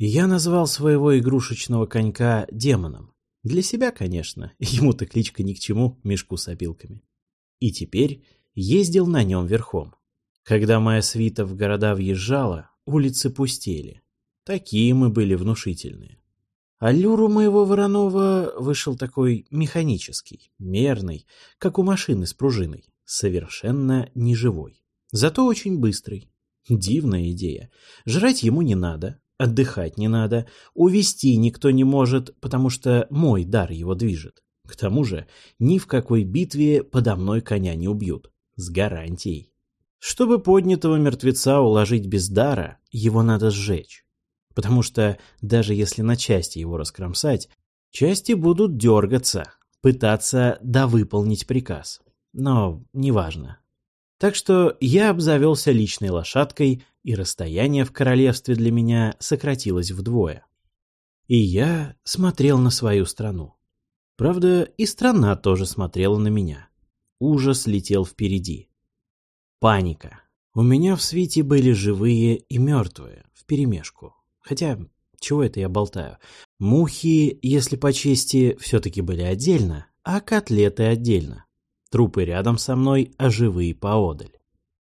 Я назвал своего игрушечного конька демоном. Для себя, конечно, ему-то кличка ни к чему, мешку с опилками. И теперь ездил на нем верхом. Когда моя свита в города въезжала, улицы пустели. Такие мы были внушительные. Аллюр моего Воронова вышел такой механический, мерный, как у машины с пружиной, совершенно неживой. Зато очень быстрый. Дивная идея. Жрать ему не надо, отдыхать не надо, увести никто не может, потому что мой дар его движет. К тому же ни в какой битве подо мной коня не убьют. С гарантией. Чтобы поднятого мертвеца уложить без дара, его надо сжечь. Потому что даже если на части его раскромсать, части будут дергаться, пытаться довыполнить приказ. Но неважно. Так что я обзавелся личной лошадкой, и расстояние в королевстве для меня сократилось вдвое. И я смотрел на свою страну. Правда, и страна тоже смотрела на меня. Ужас летел впереди. Паника. У меня в свите были живые и мертвые, вперемешку. Хотя, чего это я болтаю? Мухи, если по чести, все-таки были отдельно, а котлеты отдельно. Трупы рядом со мной, а живые поодаль.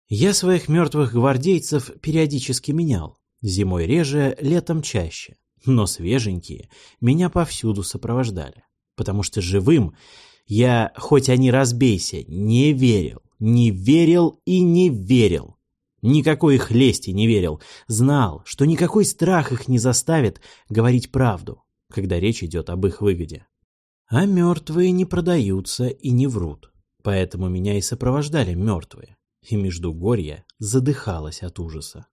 Я своих мертвых гвардейцев периодически менял. Зимой реже, летом чаще. Но свеженькие меня повсюду сопровождали. Потому что живым я, хоть они разбейся, не верил. Не верил и не верил. Никакой их лести не верил. Знал, что никакой страх их не заставит говорить правду, когда речь идет об их выгоде. А мертвые не продаются и не врут. Поэтому меня и сопровождали мертвые. И Междугорье задыхалось от ужаса.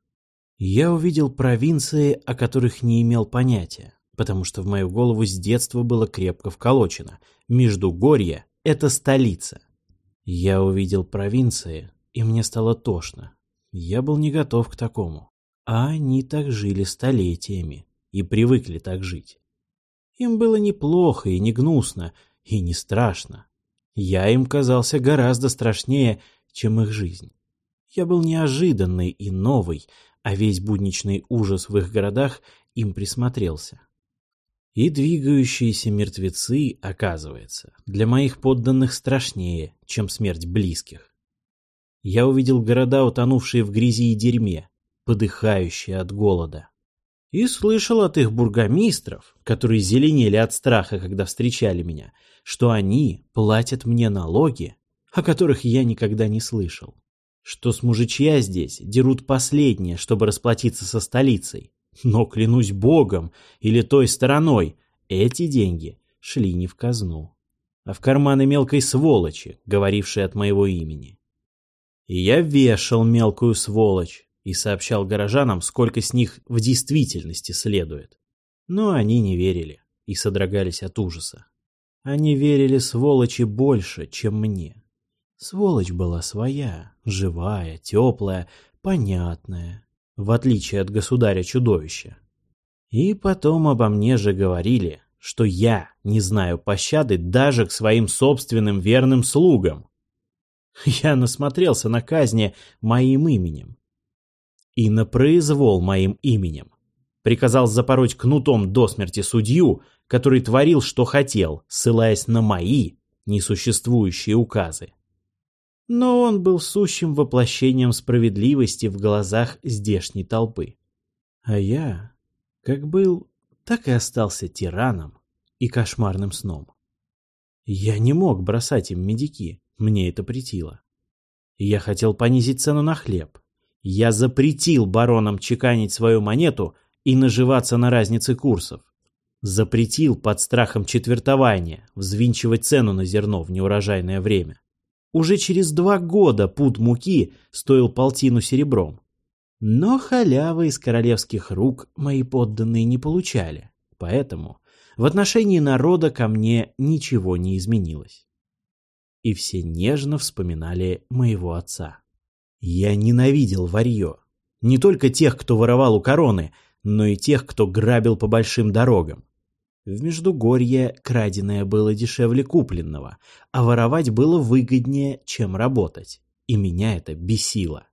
Я увидел провинции, о которых не имел понятия, потому что в мою голову с детства было крепко вколочено. Междугорье — это столица. Я увидел провинции, и мне стало тошно. Я был не готов к такому. А они так жили столетиями и привыкли так жить. Им было неплохо и не гнусно, и не страшно. Я им казался гораздо страшнее, чем их жизнь. Я был неожиданный и новый, а весь будничный ужас в их городах им присмотрелся. И двигающиеся мертвецы, оказывается, для моих подданных страшнее, чем смерть близких. Я увидел города, утонувшие в грязи и дерьме, подыхающие от голода. И слышал от их бургомистров, которые зеленели от страха, когда встречали меня, что они платят мне налоги, о которых я никогда не слышал. Что с мужичья здесь дерут последнее, чтобы расплатиться со столицей, но, клянусь богом или той стороной, эти деньги шли не в казну, а в карманы мелкой сволочи, говорившей от моего имени. И я вешал мелкую сволочь и сообщал горожанам, сколько с них в действительности следует. Но они не верили и содрогались от ужаса. Они верили сволочи больше, чем мне. Сволочь была своя, живая, теплая, понятная, в отличие от государя-чудовища. И потом обо мне же говорили, что я не знаю пощады даже к своим собственным верным слугам. Я насмотрелся на казни моим именем. И на произвол моим именем. Приказал запороть кнутом до смерти судью, который творил, что хотел, ссылаясь на мои несуществующие указы но он был сущим воплощением справедливости в глазах здешней толпы. А я, как был, так и остался тираном и кошмарным сном. Я не мог бросать им медики, мне это притило. Я хотел понизить цену на хлеб. Я запретил баронам чеканить свою монету и наживаться на разнице курсов. Запретил под страхом четвертования взвинчивать цену на зерно в неурожайное время. Уже через два года пуд муки стоил полтину серебром. Но халявы из королевских рук мои подданные не получали, поэтому в отношении народа ко мне ничего не изменилось. И все нежно вспоминали моего отца. Я ненавидел варье. Не только тех, кто воровал у короны, но и тех, кто грабил по большим дорогам. В Междугорье краденое было дешевле купленного, а воровать было выгоднее, чем работать. И меня это бесило.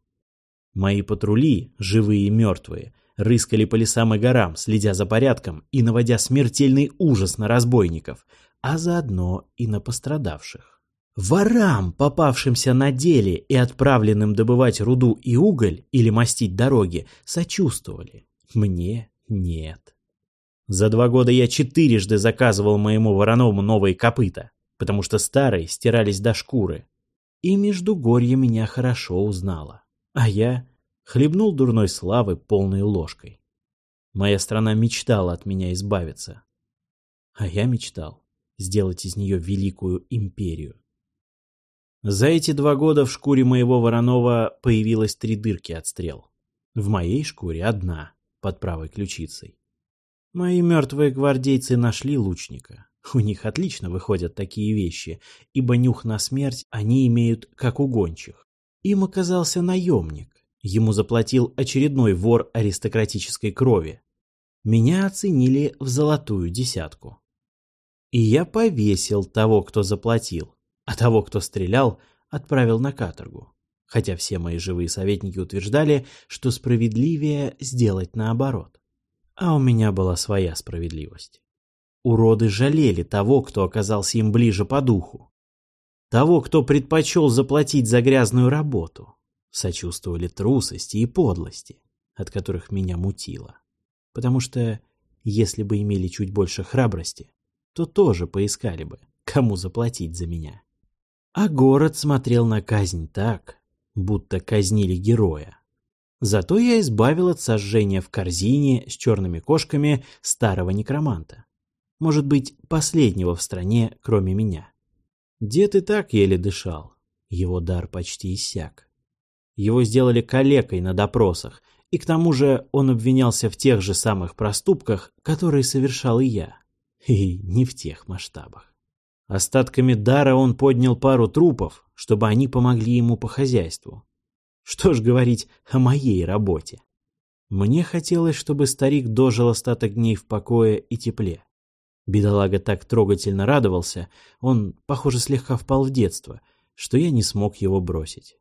Мои патрули, живые и мертвые, рыскали по лесам и горам, следя за порядком и наводя смертельный ужас на разбойников, а заодно и на пострадавших. Ворам, попавшимся на деле и отправленным добывать руду и уголь или мастить дороги, сочувствовали. Мне нет. За два года я четырежды заказывал моему вороному новые копыта, потому что старые стирались до шкуры. И Междугорье меня хорошо узнала. А я хлебнул дурной славы полной ложкой. Моя страна мечтала от меня избавиться. А я мечтал сделать из нее великую империю. За эти два года в шкуре моего Воронова появилось три дырки от стрел. В моей шкуре одна, под правой ключицей. Мои мертвые гвардейцы нашли лучника. У них отлично выходят такие вещи, ибо нюх на смерть они имеют как у гончих. Им оказался наемник. Ему заплатил очередной вор аристократической крови. Меня оценили в золотую десятку. И я повесил того, кто заплатил а того, кто стрелял, отправил на каторгу. Хотя все мои живые советники утверждали, что справедливее сделать наоборот. А у меня была своя справедливость. Уроды жалели того, кто оказался им ближе по духу. Того, кто предпочел заплатить за грязную работу. Сочувствовали трусости и подлости, от которых меня мутило. Потому что, если бы имели чуть больше храбрости, то тоже поискали бы, кому заплатить за меня. А город смотрел на казнь так, будто казнили героя. Зато я избавил от сожжения в корзине с черными кошками старого некроманта. Может быть, последнего в стране, кроме меня. Дед и так еле дышал. Его дар почти иссяк. Его сделали калекой на допросах, и к тому же он обвинялся в тех же самых проступках, которые совершал и я. И не в тех масштабах. Остатками дара он поднял пару трупов, чтобы они помогли ему по хозяйству. Что ж говорить о моей работе. Мне хотелось, чтобы старик дожил остаток дней в покое и тепле. Бедолага так трогательно радовался, он, похоже, слегка впал в детство, что я не смог его бросить.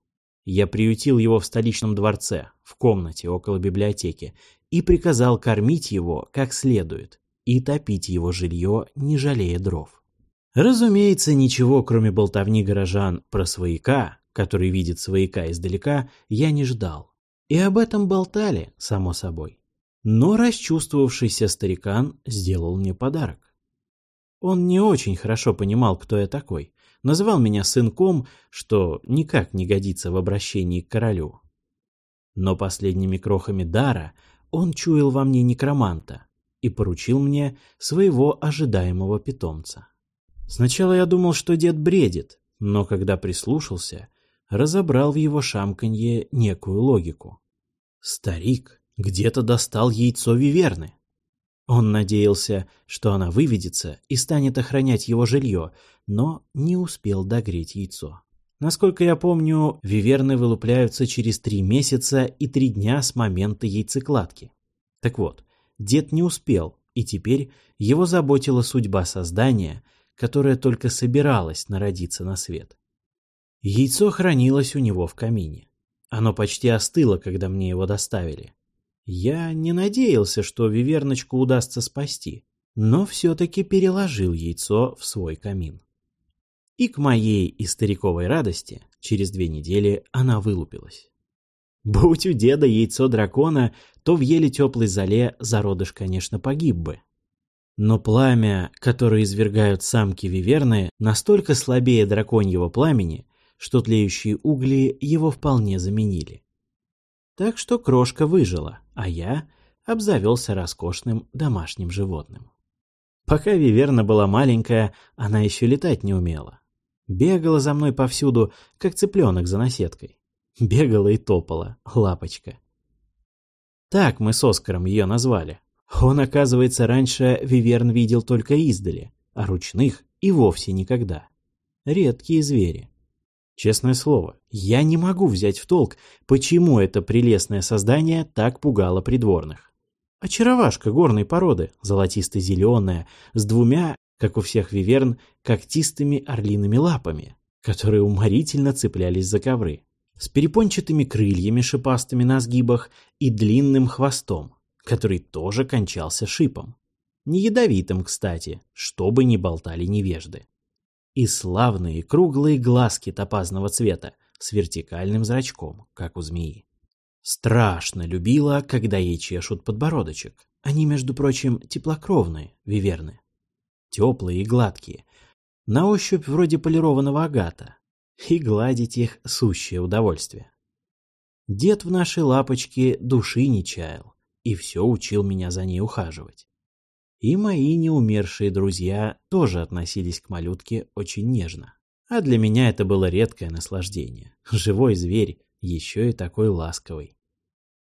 Я приютил его в столичном дворце, в комнате около библиотеки, и приказал кормить его как следует и топить его жилье, не жалея дров. Разумеется, ничего, кроме болтовни горожан про свояка, который видит свояка издалека, я не ждал. И об этом болтали, само собой. Но расчувствовавшийся старикан сделал мне подарок. Он не очень хорошо понимал, кто я такой, называл меня сынком, что никак не годится в обращении к королю. Но последними крохами дара он чуял во мне некроманта и поручил мне своего ожидаемого питомца. Сначала я думал, что дед бредит, но когда прислушался, разобрал в его шамканье некую логику. Старик где-то достал яйцо Виверны. Он надеялся, что она выведется и станет охранять его жилье, но не успел догреть яйцо. Насколько я помню, виверны вылупляются через три месяца и три дня с момента яйцекладки. Так вот, дед не успел, и теперь его заботила судьба создания, которая только собиралась народиться на свет. Яйцо хранилось у него в камине. Оно почти остыло, когда мне его доставили. Я не надеялся, что Виверночку удастся спасти, но все-таки переложил яйцо в свой камин. И к моей и стариковой радости через две недели она вылупилась. Будь у деда яйцо дракона, то в еле теплой зале зародыш, конечно, погиб бы. Но пламя, которое извергают самки виверны, настолько слабее драконьего пламени, что тлеющие угли его вполне заменили. Так что крошка выжила, а я обзавелся роскошным домашним животным. Пока Виверна была маленькая, она еще летать не умела. Бегала за мной повсюду, как цыпленок за наседкой. Бегала и топала, лапочка. Так мы с Оскаром ее назвали. Он, оказывается, раньше Виверн видел только издали, а ручных и вовсе никогда. Редкие звери. Честное слово, я не могу взять в толк, почему это прелестное создание так пугало придворных. Очаровашка горной породы, золотисто-зеленая, с двумя, как у всех виверн, когтистыми орлиными лапами, которые уморительно цеплялись за ковры, с перепончатыми крыльями шипастыми на сгибах и длинным хвостом, который тоже кончался шипом. Не ядовитым, кстати, чтобы не болтали невежды. И славные круглые глазки топазного цвета с вертикальным зрачком, как у змеи. Страшно любила, когда ей чешут подбородочек. Они, между прочим, теплокровные, виверны. Теплые и гладкие. На ощупь вроде полированного агата. И гладить их – сущее удовольствие. Дед в нашей лапочке души не чаял и все учил меня за ней ухаживать. И мои неумершие друзья тоже относились к малютке очень нежно. А для меня это было редкое наслаждение. Живой зверь, еще и такой ласковый.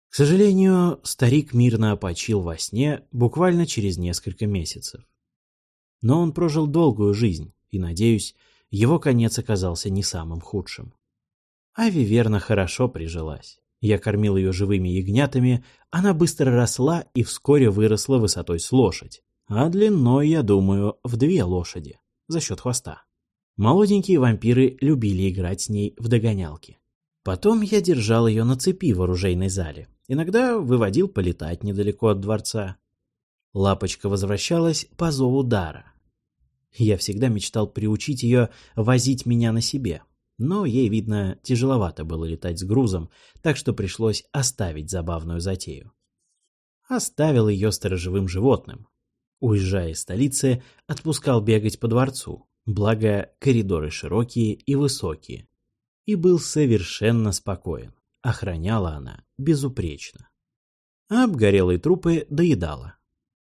К сожалению, старик мирно опочил во сне буквально через несколько месяцев. Но он прожил долгую жизнь, и, надеюсь, его конец оказался не самым худшим. А Виверна хорошо прижилась. Я кормил ее живыми ягнятами, она быстро росла и вскоре выросла высотой с лошадь, а длиной, я думаю, в две лошади, за счет хвоста. Молоденькие вампиры любили играть с ней в догонялки. Потом я держал ее на цепи в оружейной зале, иногда выводил полетать недалеко от дворца. Лапочка возвращалась по зову дара. Я всегда мечтал приучить ее возить меня на себе, но ей, видно, тяжеловато было летать с грузом, так что пришлось оставить забавную затею. Оставил ее сторожевым животным. Уезжая из столицы, отпускал бегать по дворцу, благо коридоры широкие и высокие. И был совершенно спокоен. Охраняла она безупречно. А обгорелые трупы доедала.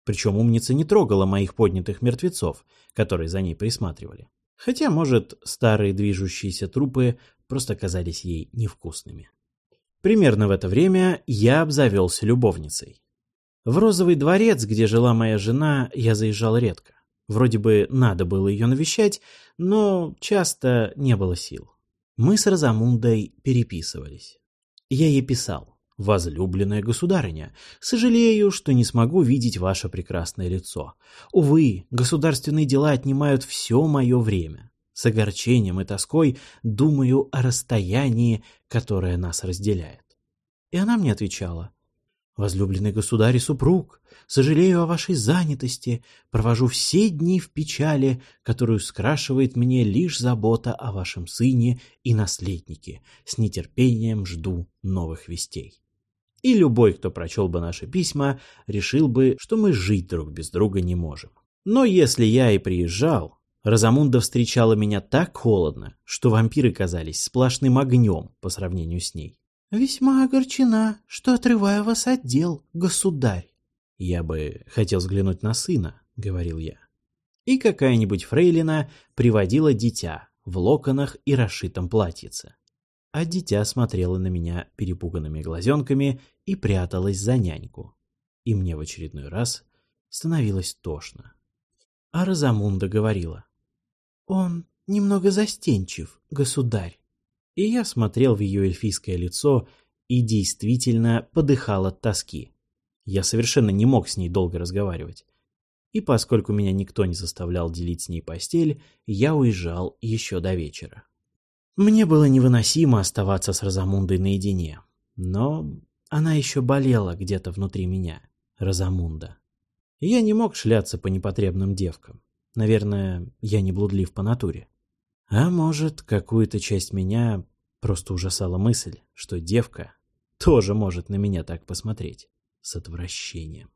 Причем умница не трогала моих поднятых мертвецов, которые за ней присматривали. Хотя, может, старые движущиеся трупы просто казались ей невкусными. Примерно в это время я обзавелся любовницей. В розовый дворец, где жила моя жена, я заезжал редко. Вроде бы надо было ее навещать, но часто не было сил. Мы с Розамундой переписывались. Я ей писал. Возлюбленная государыня, сожалею, что не смогу видеть ваше прекрасное лицо. Увы, государственные дела отнимают все мое время. С огорчением и тоской думаю о расстоянии, которое нас разделяет. И она мне отвечала. Возлюбленный государь и супруг, сожалею о вашей занятости, провожу все дни в печали, которую скрашивает мне лишь забота о вашем сыне и наследнике. С нетерпением жду новых вестей. И любой, кто прочел бы наши письма, решил бы, что мы жить друг без друга не можем. Но если я и приезжал, Розамунда встречала меня так холодно, что вампиры казались сплошным огнем по сравнению с ней. «Весьма огорчена, что отрываю вас от дел, государь». «Я бы хотел взглянуть на сына», — говорил я. И какая-нибудь фрейлина приводила дитя в локонах и расшитом платьице а дитя смотрело на меня перепуганными глазенками и пряталось за няньку. И мне в очередной раз становилось тошно. А Розамунда говорила. «Он немного застенчив, государь». И я смотрел в ее эльфийское лицо и действительно подыхал от тоски. Я совершенно не мог с ней долго разговаривать. И поскольку меня никто не заставлял делить с ней постель, я уезжал еще до вечера. Мне было невыносимо оставаться с Розамундой наедине, но она еще болела где-то внутри меня, Розамунда. я не мог шляться по непотребным девкам. Наверное, я не блудлив по натуре. А может, какую-то часть меня просто ужасала мысль, что девка тоже может на меня так посмотреть с отвращением.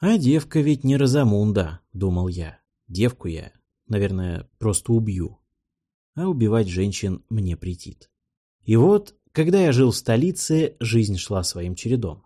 А девка ведь не Розамунда, думал я. Девку я, наверное, просто убью а убивать женщин мне претит. И вот, когда я жил в столице, жизнь шла своим чередом.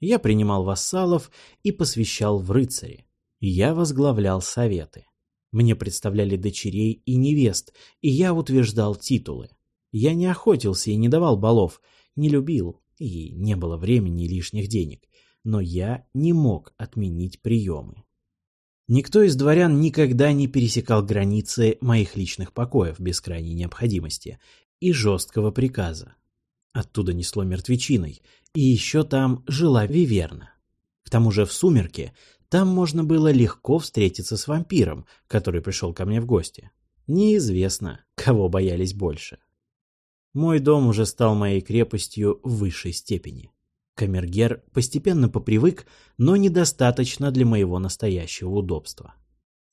Я принимал вассалов и посвящал в рыцари. Я возглавлял советы. Мне представляли дочерей и невест, и я утверждал титулы. Я не охотился и не давал балов, не любил, и не было времени и лишних денег, но я не мог отменить приемы. Никто из дворян никогда не пересекал границы моих личных покоев без крайней необходимости и жесткого приказа. Оттуда несло мертвечиной, и еще там жила Виверна. К тому же в сумерке там можно было легко встретиться с вампиром, который пришел ко мне в гости. Неизвестно, кого боялись больше. Мой дом уже стал моей крепостью в высшей степени. Камергер постепенно попривык, но недостаточно для моего настоящего удобства.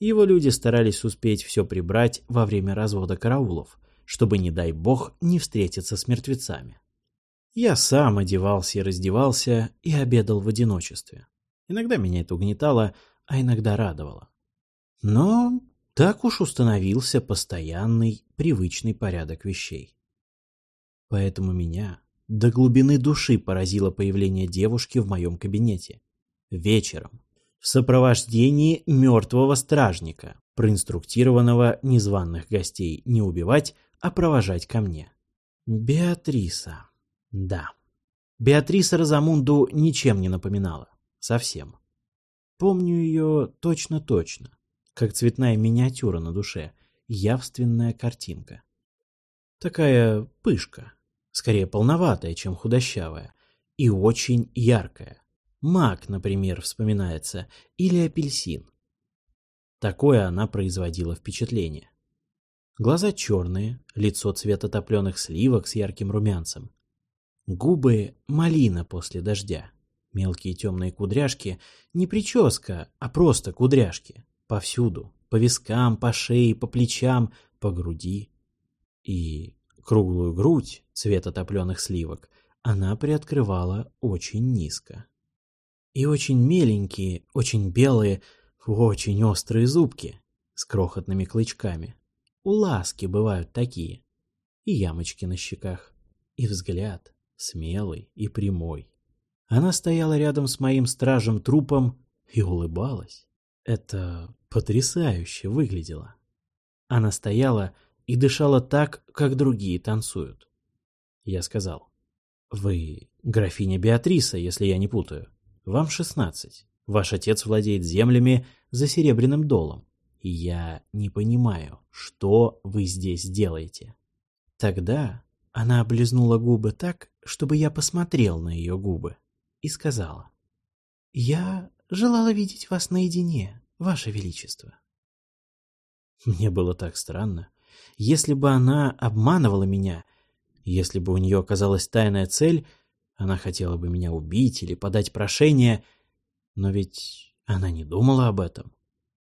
Его люди старались успеть все прибрать во время развода караулов, чтобы, не дай бог, не встретиться с мертвецами. Я сам одевался и раздевался и обедал в одиночестве. Иногда меня это угнетало, а иногда радовало. Но так уж установился постоянный, привычный порядок вещей. Поэтому меня до глубины души поразило появление девушки в моем кабинете. Вечером, в сопровождении мертвого стражника, проинструктированного незваных гостей не убивать, а провожать ко мне. Беатриса. Да. Беатриса Розамунду ничем не напоминала. Совсем. Помню ее точно-точно, как цветная миниатюра на душе, явственная картинка. Такая пышка, скорее полноватая, чем худощавая, и очень яркая. Мак, например, вспоминается, или апельсин. Такое она производила впечатление. Глаза черные, лицо цвета топленых сливок с ярким румянцем. Губы малина после дождя. Мелкие темные кудряшки, не прическа, а просто кудряшки. Повсюду, по вискам, по шее, по плечам, по груди. И круглую грудь цвета топленых сливок она приоткрывала очень низко. И очень меленькие, очень белые, очень острые зубки с крохотными клычками. У ласки бывают такие. И ямочки на щеках. И взгляд смелый и прямой. Она стояла рядом с моим стражем-трупом и улыбалась. Это потрясающе выглядело. Она стояла и дышала так, как другие танцуют. Я сказал, «Вы графиня Беатриса, если я не путаю. Вам шестнадцать. Ваш отец владеет землями за серебряным долом. И я не понимаю, что вы здесь делаете». Тогда она облизнула губы так, чтобы я посмотрел на ее губы и сказала. «Я желала видеть вас наедине, ваше величество». Мне было так странно. Если бы она обманывала меня, если бы у нее оказалась тайная цель, она хотела бы меня убить или подать прошение, но ведь она не думала об этом.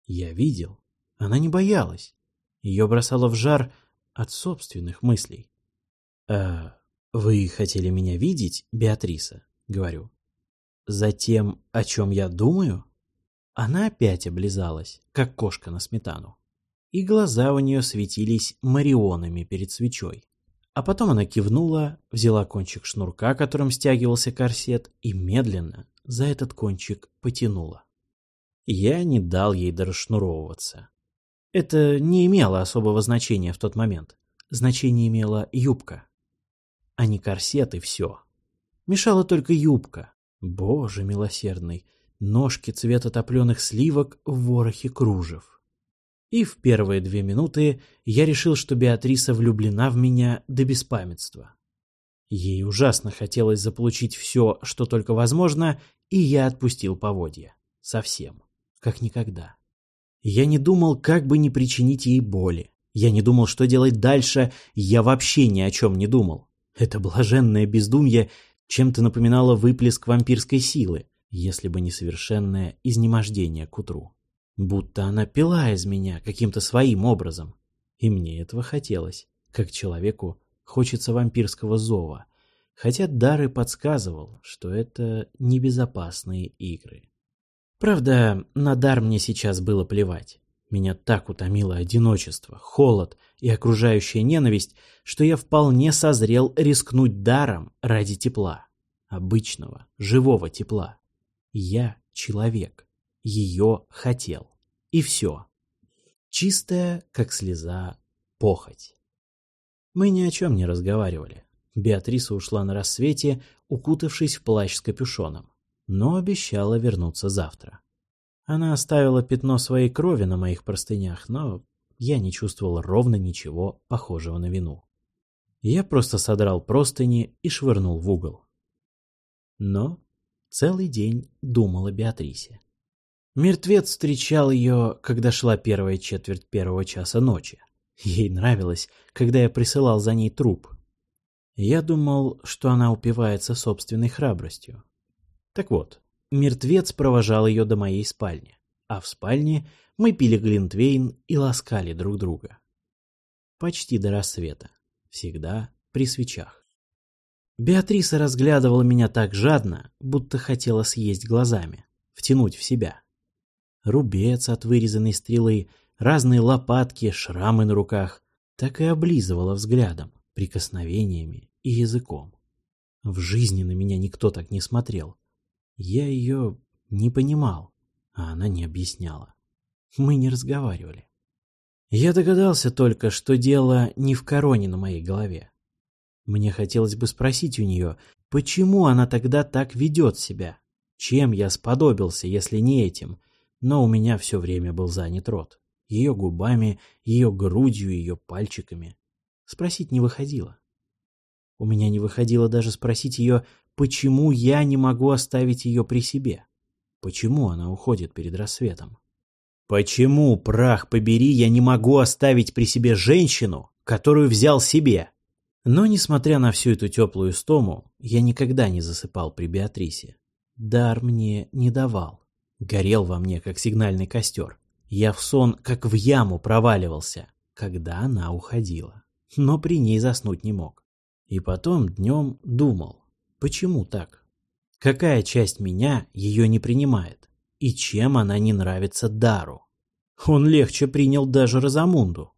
Я видел. Она не боялась. Ее бросало в жар от собственных мыслей. «А вы хотели меня видеть, Беатриса?» — говорю. Затем, о чем я думаю? Она опять облизалась, как кошка на сметану. И глаза у нее светились марионами перед свечой. А потом она кивнула, взяла кончик шнурка, которым стягивался корсет, и медленно за этот кончик потянула. Я не дал ей дорасшнуровываться. Это не имело особого значения в тот момент. Значение имела юбка. А не корсет и все. Мешала только юбка, Боже милосердный, ножки цвета топленых сливок в ворохе кружев. И в первые две минуты я решил, что Беатриса влюблена в меня до беспамятства. Ей ужасно хотелось заполучить все, что только возможно, и я отпустил поводья. Совсем. Как никогда. Я не думал, как бы не причинить ей боли. Я не думал, что делать дальше, я вообще ни о чем не думал. Это блаженное бездумье чем-то напоминало выплеск вампирской силы, если бы не совершенное изнемождение к утру. Будто она пила из меня каким-то своим образом. И мне этого хотелось, как человеку хочется вампирского зова, хотя Дары подсказывал, что это небезопасные игры. Правда, на дар мне сейчас было плевать. Меня так утомило одиночество, холод и окружающая ненависть, что я вполне созрел рискнуть даром ради тепла. Обычного, живого тепла. Я человек. Ее хотел. И все. Чистая, как слеза, похоть. Мы ни о чем не разговаривали. Беатриса ушла на рассвете, укутавшись в плащ с капюшоном, но обещала вернуться завтра. Она оставила пятно своей крови на моих простынях, но я не чувствовал ровно ничего похожего на вину. Я просто содрал простыни и швырнул в угол. Но целый день думал о Беатрисе. Мертвец встречал ее, когда шла первая четверть первого часа ночи. Ей нравилось, когда я присылал за ней труп. Я думал, что она упивается собственной храбростью, Так вот, мертвец провожал ее до моей спальни, а в спальне мы пили глинтвейн и ласкали друг друга. Почти до рассвета, всегда при свечах. Беатриса разглядывала меня так жадно, будто хотела съесть глазами, втянуть в себя. Рубец от вырезанной стрелы, разные лопатки, шрамы на руках, так и облизывала взглядом, прикосновениями и языком. В жизни на меня никто так не смотрел. Я ее не понимал, а она не объясняла. Мы не разговаривали. Я догадался только, что дело не в короне на моей голове. Мне хотелось бы спросить у нее, почему она тогда так ведет себя? Чем я сподобился, если не этим? Но у меня все время был занят рот. Ее губами, ее грудью, ее пальчиками. Спросить не выходило. У меня не выходило даже спросить ее, почему я не могу оставить ее при себе. Почему она уходит перед рассветом? Почему, прах побери, я не могу оставить при себе женщину, которую взял себе? Но, несмотря на всю эту теплую стому, я никогда не засыпал при Беатрисе. Дар мне не давал. Горел во мне, как сигнальный костер. Я в сон, как в яму, проваливался, когда она уходила. Но при ней заснуть не мог. И потом днем думал, почему так? Какая часть меня ее не принимает? И чем она не нравится Дару? Он легче принял даже Розамунду.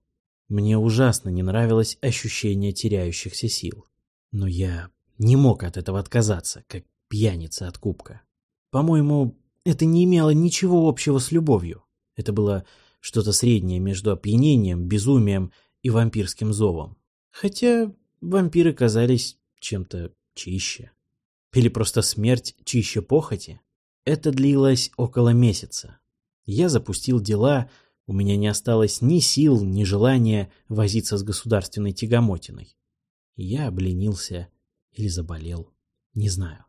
Мне ужасно не нравилось ощущение теряющихся сил. Но я не мог от этого отказаться, как пьяница от кубка. По-моему, это не имело ничего общего с любовью. Это было что-то среднее между опьянением, безумием и вампирским зовом. Хотя вампиры казались чем-то чище. Или просто смерть чище похоти. Это длилось около месяца. Я запустил дела, у меня не осталось ни сил, ни желания возиться с государственной тягомотиной. Я обленился или заболел, не знаю.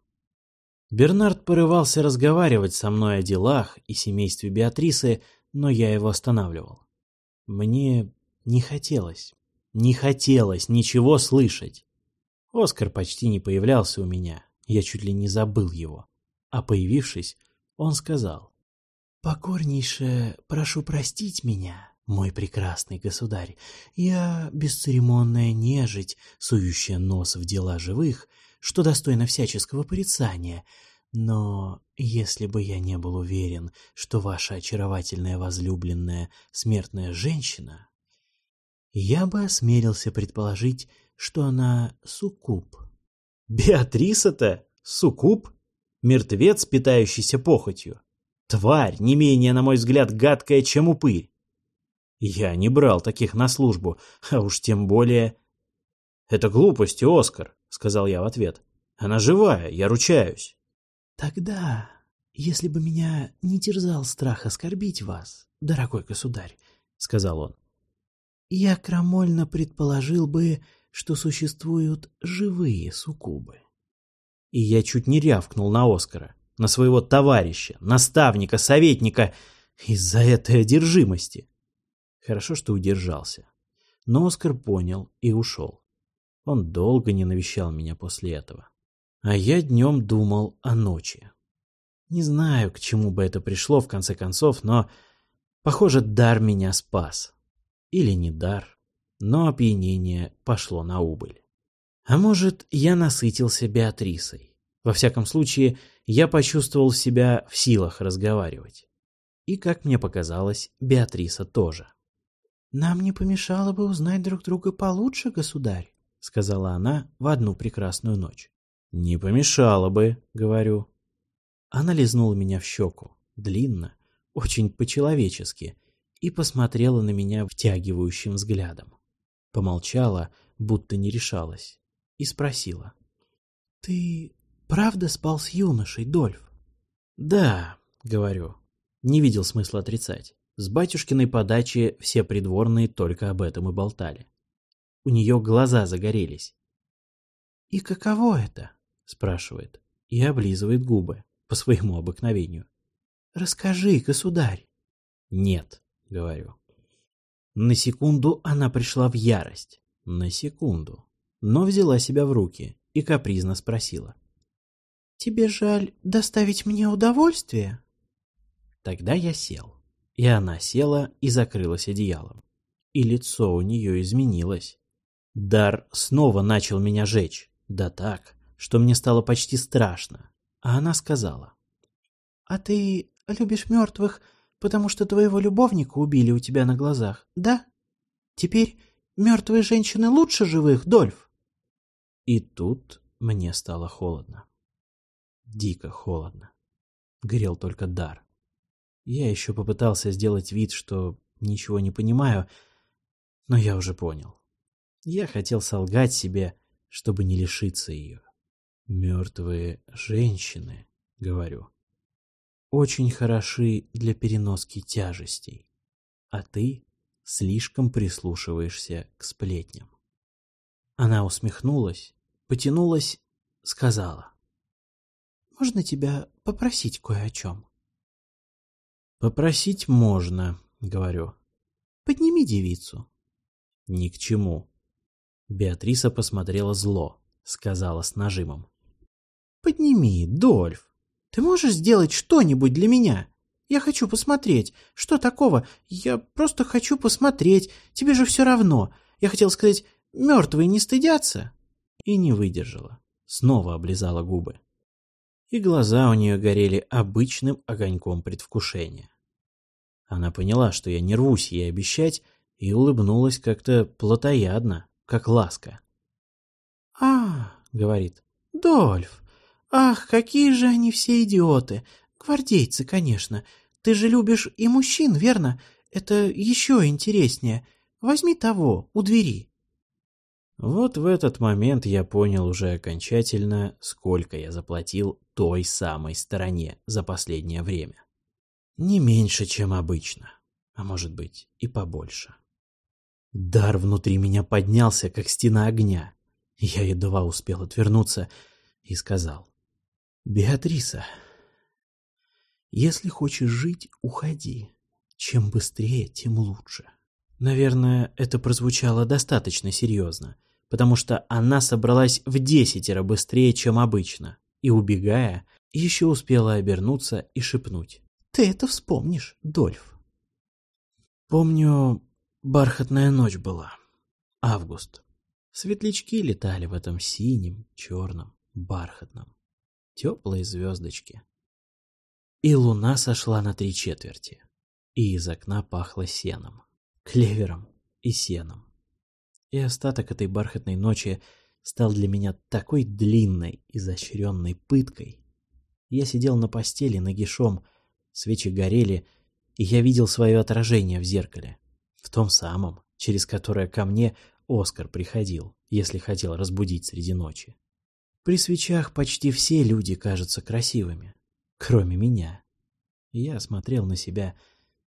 Бернард порывался разговаривать со мной о делах и семействе Беатрисы, но я его останавливал. Мне не хотелось, не хотелось ничего слышать. Оскар почти не появлялся у меня, я чуть ли не забыл его. А появившись, он сказал. «Покорнейше прошу простить меня, мой прекрасный государь. Я бесцеремонная нежить, сующая нос в дела живых, что достойно всяческого порицания. Но если бы я не был уверен, что ваша очаровательная возлюбленная смертная женщина, я бы осмелился предположить, что она суккуб». «Беатриса-то? Суккуб? Мертвец, питающийся похотью?» Тварь, не менее, на мой взгляд, гадкая, чем упырь. Я не брал таких на службу, а уж тем более... «Это глупости, Оскар», — сказал я в ответ. «Она живая, я ручаюсь». «Тогда, если бы меня не терзал страх оскорбить вас, дорогой государь», — сказал он, — «я крамольно предположил бы, что существуют живые суккубы». И я чуть не рявкнул на Оскара на своего товарища, наставника, советника из-за этой одержимости. Хорошо, что удержался. Но Оскар понял и ушел. Он долго не навещал меня после этого. А я днем думал о ночи. Не знаю, к чему бы это пришло в конце концов, но, похоже, дар меня спас. Или не дар, но опьянение пошло на убыль. А может, я насытился Беатрисой. Во всяком случае, я почувствовал себя в силах разговаривать. И, как мне показалось, Беатриса тоже. «Нам не помешало бы узнать друг друга получше, государь», — сказала она в одну прекрасную ночь. «Не помешало бы», — говорю. Она лизнула меня в щеку, длинно, очень по-человечески, и посмотрела на меня втягивающим взглядом. Помолчала, будто не решалась, и спросила. «Ты правда спал с юношей, Дольф? Да, говорю. Не видел смысла отрицать. С батюшкиной подачи все придворные только об этом и болтали. У нее глаза загорелись. «И каково это?» — спрашивает. И облизывает губы, по своему обыкновению. «Расскажи, государь». «Нет», — говорю. На секунду она пришла в ярость. На секунду. Но взяла себя в руки и капризно спросила. Тебе жаль доставить мне удовольствие? Тогда я сел. И она села и закрылась одеялом. И лицо у нее изменилось. Дар снова начал меня жечь. Да так, что мне стало почти страшно. А она сказала. «А ты любишь мертвых, потому что твоего любовника убили у тебя на глазах, да? Теперь мертвые женщины лучше живых, Дольф?» И тут мне стало холодно. Дико холодно. Горел только дар. Я еще попытался сделать вид, что ничего не понимаю, но я уже понял. Я хотел солгать себе, чтобы не лишиться ее. Мертвые женщины, говорю, очень хороши для переноски тяжестей, а ты слишком прислушиваешься к сплетням. Она усмехнулась, потянулась, сказала. «Можно тебя попросить кое о чем?» «Попросить можно», — говорю. «Подними девицу». «Ни к чему». Беатриса посмотрела зло, сказала с нажимом. «Подними, Дольф. Ты можешь сделать что-нибудь для меня? Я хочу посмотреть. Что такого? Я просто хочу посмотреть. Тебе же все равно. Я хотел сказать, мертвые не стыдятся?» И не выдержала. Снова облизала губы. И глаза у нее горели обычным огоньком предвкушения. Она поняла, что я не рвусь ей обещать, и улыбнулась как-то плотоядно, как ласка. «А, — говорит, — Дольф, ах, какие же они все идиоты! Гвардейцы, конечно. Ты же любишь и мужчин, верно? Это еще интереснее. Возьми того, у двери». Вот в этот момент я понял уже окончательно, сколько я заплатил той самой стороне за последнее время. Не меньше, чем обычно, а может быть и побольше. Дар внутри меня поднялся, как стена огня. Я едва успел отвернуться и сказал. «Беатриса, если хочешь жить, уходи. Чем быстрее, тем лучше». Наверное, это прозвучало достаточно серьезно, потому что она собралась в десятеро быстрее, чем обычно, и, убегая, еще успела обернуться и шепнуть. «Ты это вспомнишь, Дольф». Помню, бархатная ночь была. Август. Светлячки летали в этом синем, черном, бархатном. Теплые звездочки. И луна сошла на три четверти. И из окна пахло сеном, клевером и сеном. И остаток этой бархатной ночи стал для меня такой длинной, изощренной пыткой. Я сидел на постели нагишом, свечи горели, и я видел свое отражение в зеркале. В том самом, через которое ко мне Оскар приходил, если хотел разбудить среди ночи. При свечах почти все люди кажутся красивыми, кроме меня. Я смотрел на себя,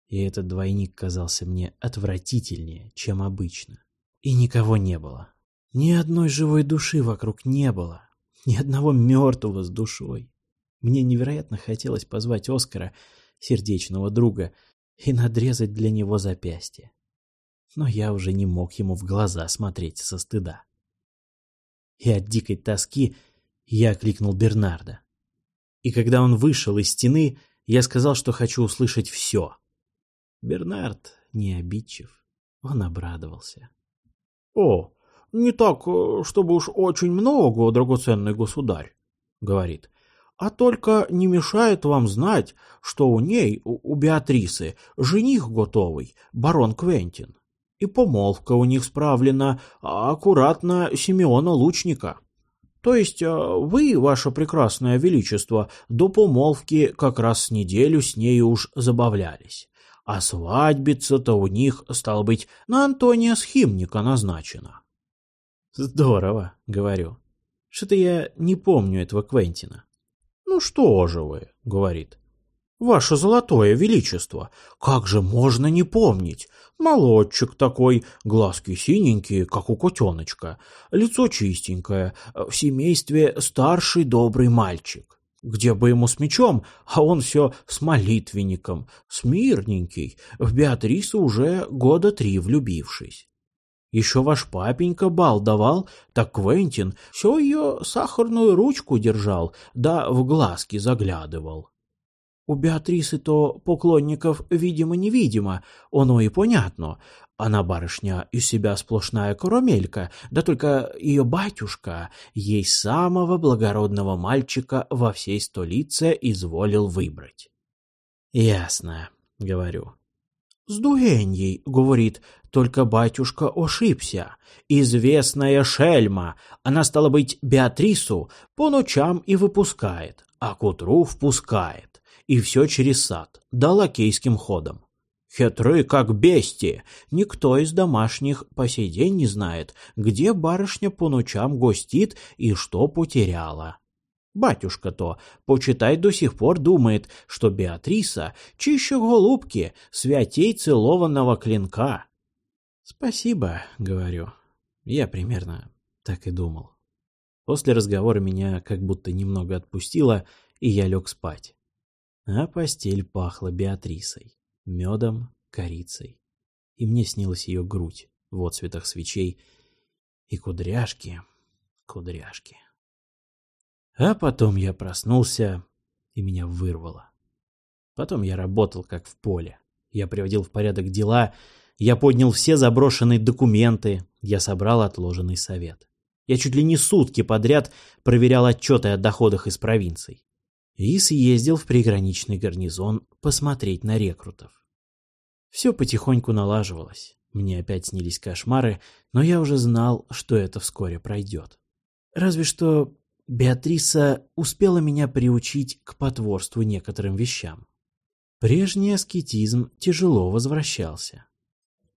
и этот двойник казался мне отвратительнее, чем обычно. И никого не было. Ни одной живой души вокруг не было. Ни одного мертвого с душой. Мне невероятно хотелось позвать Оскара, сердечного друга, и надрезать для него запястье. Но я уже не мог ему в глаза смотреть со стыда. И от дикой тоски я окликнул Бернарда. И когда он вышел из стены, я сказал, что хочу услышать все. Бернард не обидчив, он обрадовался. «О, не так, э, чтобы уж очень много, драгоценный государь», — говорит. «А только не мешает вам знать, что у ней, у Беатрисы, жених готовый, барон Квентин. И помолвка у них справлена аккуратно Симеона Лучника. То есть э, вы, ваше прекрасное величество, до помолвки как раз неделю с ней уж забавлялись. А свадьбица-то у них, стало быть, на Антония Схимника назначена. Здорово, говорю. Что-то я не помню этого Квентина. Ну что же вы, говорит. Ваше золотое величество, как же можно не помнить? Молодчик такой, глазки синенькие, как у котеночка, лицо чистенькое, в семействе старший добрый мальчик. Где бы ему с мечом, а он все с молитвенником, смирненький, в Беатрису уже года три влюбившись. Еще ваш папенька бал давал, так Квентин все ее сахарную ручку держал, да в глазки заглядывал. У Беатрисы-то поклонников видимо-невидимо, оно и понятно. Она барышня из себя сплошная карамелька, да только ее батюшка ей самого благородного мальчика во всей столице изволил выбрать. Ясно, говорю. С дуэньей, говорит, только батюшка ошибся. Известная шельма, она, стала быть, Беатрису по ночам и выпускает, а к утру впускает. И все через сад, да лакейским ходом. Хитры, как бести. Никто из домашних по сей день не знает, где барышня по ночам гостит и что потеряла. Батюшка-то, почитай, до сих пор думает, что Беатриса чище голубки, святей целованного клинка. Спасибо, говорю. Я примерно так и думал. После разговора меня как будто немного отпустило, и я лег спать. А постель пахла Беатрисой медом, корицей. И мне снилась ее грудь в отцветах свечей и кудряшки, кудряшки. А потом я проснулся, и меня вырвало. Потом я работал как в поле. Я приводил в порядок дела, я поднял все заброшенные документы, я собрал отложенный совет. Я чуть ли не сутки подряд проверял отчеты о доходах из провинций. И съездил в приграничный гарнизон посмотреть на рекрутов. Все потихоньку налаживалось. Мне опять снились кошмары, но я уже знал, что это вскоре пройдет. Разве что Беатриса успела меня приучить к потворству некоторым вещам. Прежний аскетизм тяжело возвращался.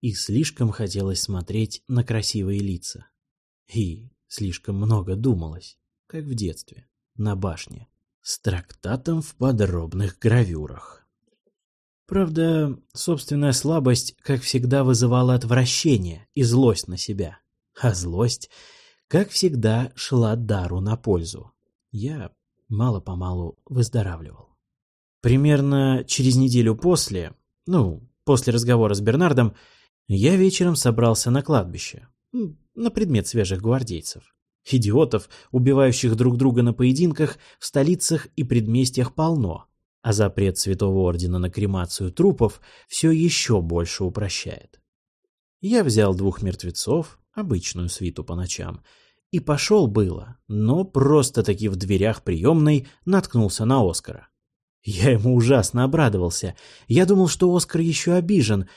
И слишком хотелось смотреть на красивые лица. И слишком много думалось, как в детстве, на башне, с трактатом в подробных гравюрах. Правда, собственная слабость, как всегда, вызывала отвращение и злость на себя. А злость, как всегда, шла дару на пользу. Я мало-помалу выздоравливал. Примерно через неделю после, ну, после разговора с Бернардом, я вечером собрался на кладбище, на предмет свежих гвардейцев. Идиотов, убивающих друг друга на поединках, в столицах и предместьях полно, а запрет Святого Ордена на кремацию трупов все еще больше упрощает. Я взял двух мертвецов, обычную свиту по ночам, и пошел было, но просто-таки в дверях приемной наткнулся на Оскара. Я ему ужасно обрадовался. Я думал, что Оскар еще обижен,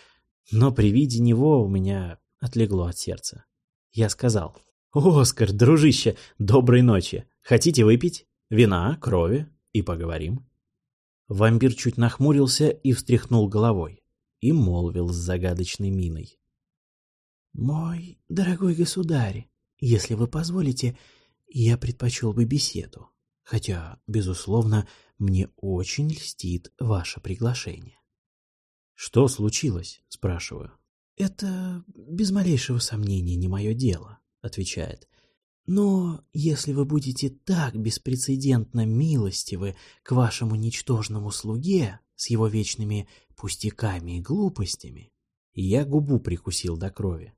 но при виде него у меня отлегло от сердца. Я сказал, «Оскар, дружище, доброй ночи. Хотите выпить? Вина, крови и поговорим?» Вампир чуть нахмурился и встряхнул головой, и молвил с загадочной миной. «Мой дорогой государь, если вы позволите, я предпочел бы беседу, хотя, безусловно, мне очень льстит ваше приглашение». «Что случилось?» – спрашиваю. «Это без малейшего сомнения не мое дело», – отвечает. Но если вы будете так беспрецедентно милостивы к вашему ничтожному слуге с его вечными пустяками и глупостями, я губу прикусил до крови.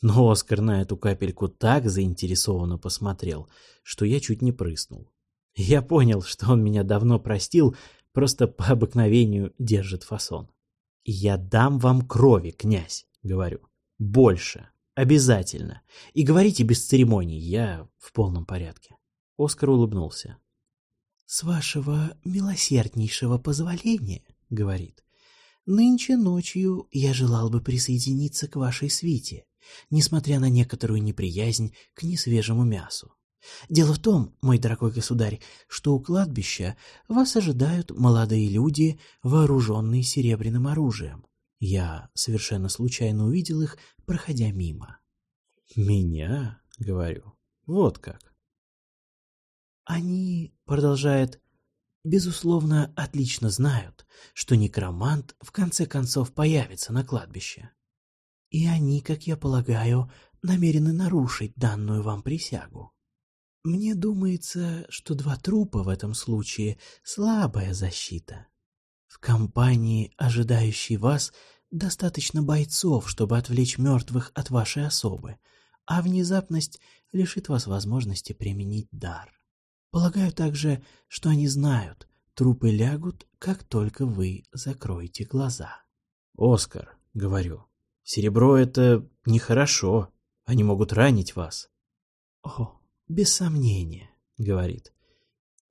Но Оскар на эту капельку так заинтересованно посмотрел, что я чуть не прыснул. Я понял, что он меня давно простил, просто по обыкновению держит фасон. «Я дам вам крови, князь», — говорю. «Больше, Обязательно. И говорите без церемоний, я в полном порядке. Оскар улыбнулся. С вашего милосерднейшего позволения, говорит, нынче ночью я желал бы присоединиться к вашей свите, несмотря на некоторую неприязнь к несвежему мясу. Дело в том, мой дорогой государь, что у кладбища вас ожидают молодые люди, вооруженные серебряным оружием. Я совершенно случайно увидел их, проходя мимо. «Меня?» — говорю. «Вот как». «Они, — продолжает, — безусловно, отлично знают, что некромант в конце концов появится на кладбище. И они, как я полагаю, намерены нарушить данную вам присягу. Мне думается, что два трупа в этом случае — слабая защита. В компании, ожидающей вас, достаточно бойцов, чтобы отвлечь мертвых от вашей особы, а внезапность лишит вас возможности применить дар. Полагаю также, что они знают, трупы лягут, как только вы закроете глаза. «Оскар», — говорю, — «серебро — это нехорошо. Они могут ранить вас». «О, без сомнения», — говорит.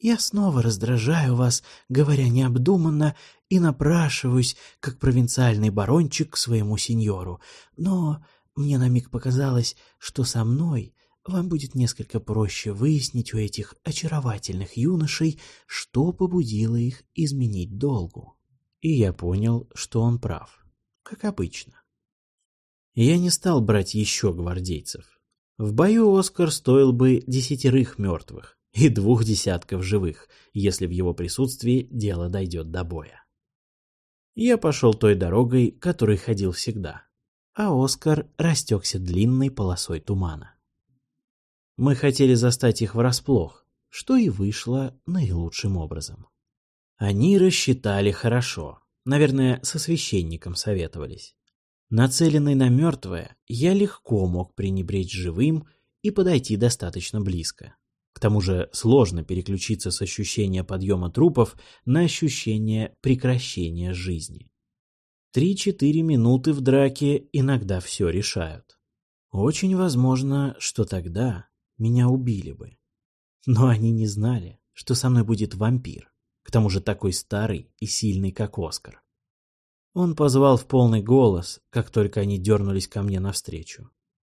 «Я снова раздражаю вас, говоря необдуманно, и напрашиваюсь, как провинциальный барончик к своему сеньору, но мне на миг показалось, что со мной вам будет несколько проще выяснить у этих очаровательных юношей, что побудило их изменить долгу. И я понял, что он прав. Как обычно. Я не стал брать еще гвардейцев. В бою Оскар стоил бы десятерых мертвых и двух десятков живых, если в его присутствии дело дойдет до боя. Я пошел той дорогой, которой ходил всегда, а Оскар растекся длинной полосой тумана. Мы хотели застать их врасплох, что и вышло наилучшим образом. Они рассчитали хорошо, наверное, со священником советовались. Нацеленный на мертвое, я легко мог пренебречь живым и подойти достаточно близко. К тому же сложно переключиться с ощущения подъема трупов на ощущение прекращения жизни. Три-четыре минуты в драке иногда все решают. Очень возможно, что тогда меня убили бы. Но они не знали, что со мной будет вампир, к тому же такой старый и сильный, как Оскар. Он позвал в полный голос, как только они дернулись ко мне навстречу.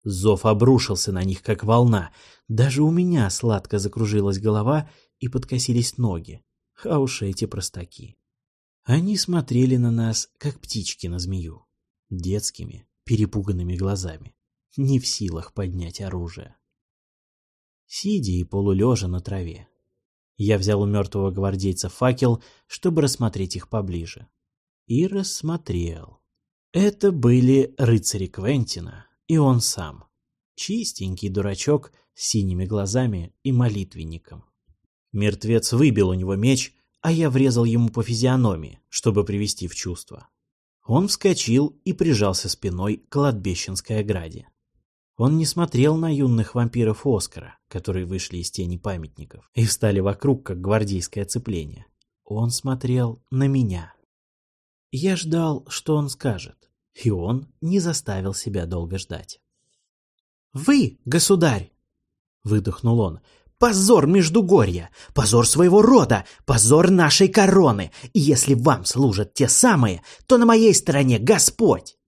Зов обрушился на них, как волна. Даже у меня сладко закружилась голова и подкосились ноги. А уж эти простаки. Они смотрели на нас, как птички на змею. Детскими, перепуганными глазами. Не в силах поднять оружие сидя и полулежа на траве. Я взял у мертвого гвардейца факел, чтобы рассмотреть их поближе. И рассмотрел. Это были рыцари Квентина, и он сам. Чистенький дурачок с синими глазами и молитвенником. Мертвец выбил у него меч, а я врезал ему по физиономии, чтобы привести в чувство. Он вскочил и прижался спиной к кладбищенской ограде. Он не смотрел на юных вампиров Оскара, которые вышли из тени памятников и встали вокруг, как гвардейское оцепление. Он смотрел на меня. Я ждал, что он скажет, и он не заставил себя долго ждать. «Вы, государь!» — выдохнул он. «Позор Междугорья! Позор своего рода! Позор нашей короны! И если вам служат те самые, то на моей стороне Господь!»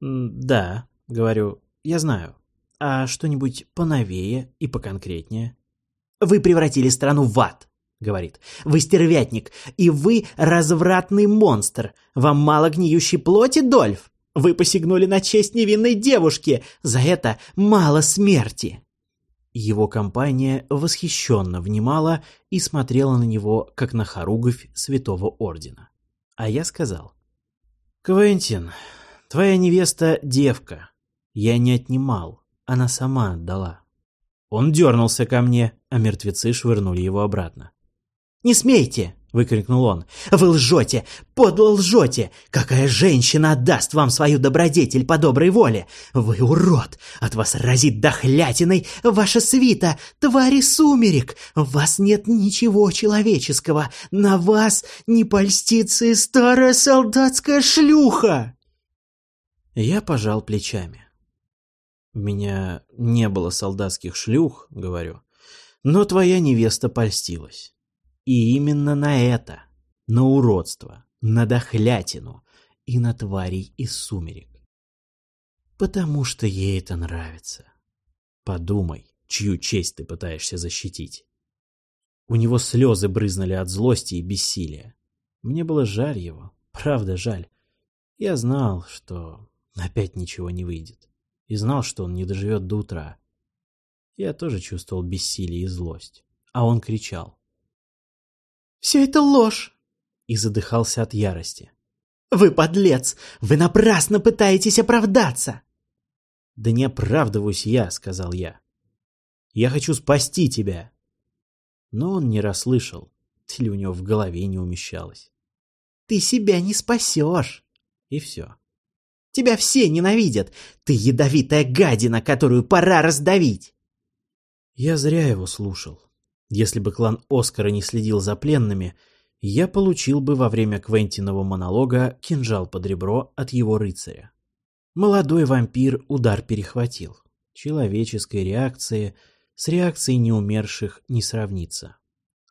«Да», — говорю, я знаю. А что-нибудь поновее и поконкретнее? Вы превратили страну в ад, говорит. Вы стервятник, и вы развратный монстр. Вам мало гниющей плоти, Дольф? Вы посягнули на честь невинной девушки. За это мало смерти. Его компания восхищенно внимала и смотрела на него, как на хоругвь святого ордена. А я сказал. «Квентин, твоя невеста — девка, я не отнимал, она сама отдала. Он дернулся ко мне, а мертвецы швырнули его обратно. «Не смейте!» — выкрикнул он. «Вы лжете! Подло лжете! Какая женщина отдаст вам свою добродетель по доброй воле? Вы урод! От вас разит дохлятиной ваша свита, твари сумерек! В вас нет ничего человеческого! На вас не польстится и старая солдатская шлюха!» Я пожал плечами. У меня не было солдатских шлюх, говорю, но твоя невеста польстилась. И именно на это, на уродство, на дохлятину и на тварей из сумерек. Потому что ей это нравится. Подумай, чью честь ты пытаешься защитить. У него слезы брызнули от злости и бессилия. Мне было жаль его, правда жаль. Я знал, что опять ничего не выйдет и знал, что он не доживет до утра. Я тоже чувствовал бессилие и злость, а он кричал. «Все это ложь!» и задыхался от ярости. «Вы подлец! Вы напрасно пытаетесь оправдаться!» «Да не оправдываюсь я», — сказал я. «Я хочу спасти тебя!» Но он не расслышал, или у него в голове не умещалось. «Ты себя не спасешь!» И все. Тебя все ненавидят. Ты ядовитая гадина, которую пора раздавить. Я зря его слушал. Если бы клан Оскара не следил за пленными, я получил бы во время Квентинова монолога кинжал под ребро от его рыцаря. Молодой вампир удар перехватил. Человеческой реакции с реакцией неумерших не сравнится.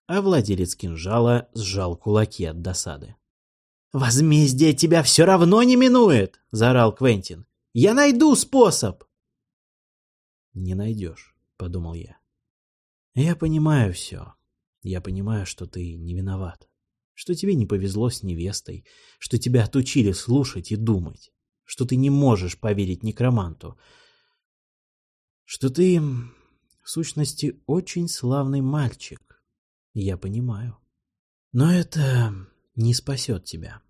А владелец кинжала сжал кулаки от досады. «Возмездие тебя все равно не минует!» — заорал Квентин. «Я найду способ!» «Не найдешь», — подумал я. «Я понимаю все. Я понимаю, что ты не виноват что тебе не повезло с невестой, что тебя отучили слушать и думать, что ты не можешь поверить некроманту, что ты, в сущности, очень славный мальчик. Я понимаю. Но это не спасет тебя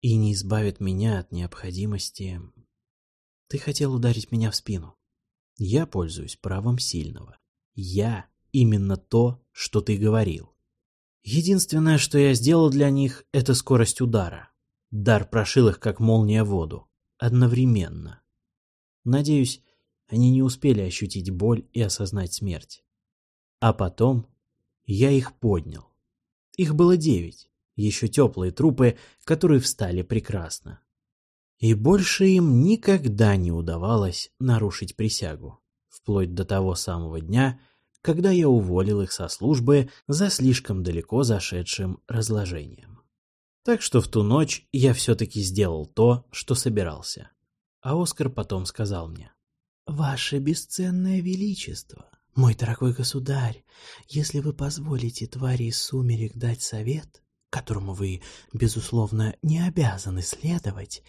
и не избавит меня от необходимости... Ты хотел ударить меня в спину. Я пользуюсь правом сильного. Я именно то, что ты говорил. Единственное, что я сделал для них, это скорость удара. Дар прошил их, как молния в воду. Одновременно. Надеюсь, они не успели ощутить боль и осознать смерть. А потом я их поднял. Их было девять, еще теплые трупы, которые встали прекрасно. И больше им никогда не удавалось нарушить присягу, вплоть до того самого дня, когда я уволил их со службы за слишком далеко зашедшим разложением. Так что в ту ночь я все-таки сделал то, что собирался. А Оскар потом сказал мне. «Ваше бесценное величество, мой дорогой государь, если вы позволите твари сумерек дать совет, которому вы, безусловно, не обязаны следовать,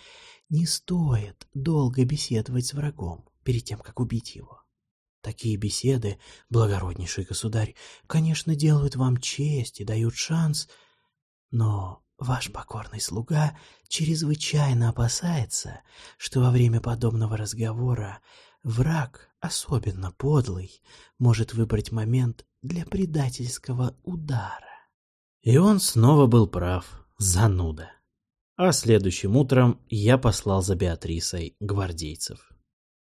не стоит долго беседовать с врагом перед тем, как убить его. Такие беседы, благороднейший государь, конечно, делают вам честь и дают шанс, но ваш покорный слуга чрезвычайно опасается, что во время подобного разговора враг, особенно подлый, может выбрать момент для предательского удара. И он снова был прав, зануда. А следующим утром я послал за Беатрисой гвардейцев.